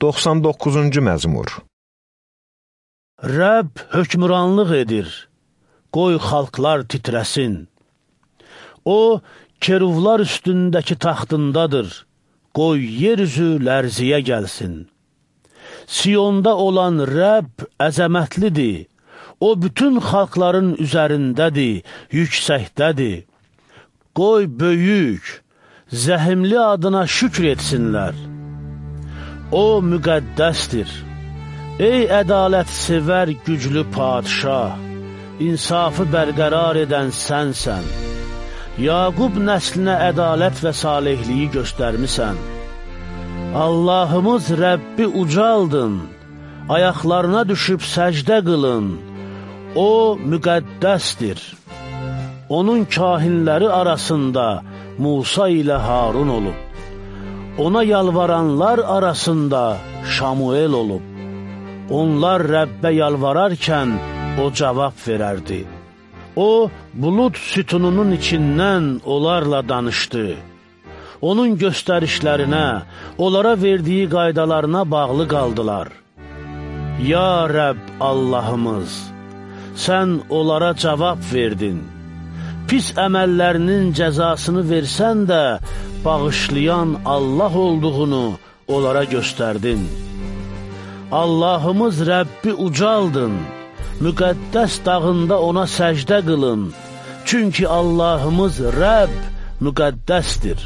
99-cu məzmur Rəbb hökmüranlıq edir, qoy xalqlar titrəsin. O, keruvlar üstündəki taxtındadır, qoy yer üzü lərziyə gəlsin. Siyonda olan Rəbb əzəmətlidir, o bütün xalqların üzərindədir, yüksəkdədir. Qoy böyük, zəhimli adına şükr etsinlər. O müqəddəsdir. Ey ədalət sevər güclü padşah, insafı bərqərar edən sənsən. Yaqub nəslinə ədalət və salihliyi göstərmisən. Allahımız Rəbbi ucaldın, ayaqlarına düşüb səcdə qılın. O müqəddəsdir. Onun kahinləri arasında Musa ilə Harun olub. Ona yalvaranlar arasında Şamuel olub. Onlar Rəbbə yalvararkən o cavab verərdi. O, bulud sütununun içindən onlarla danışdı. Onun göstərişlərinə, onlara verdiyi qaydalarına bağlı qaldılar. Ya Rəbb Allahımız, sən onlara cavab verdin. Pis əməllərinin cəzasını versən də, bağışlayan Allah olduğunu onlara göstərdin. Allahımız Rəbbi ucaldın, müqəddəs dağında ona səcdə qılın, çünki Allahımız Rəbb müqəddəsdir.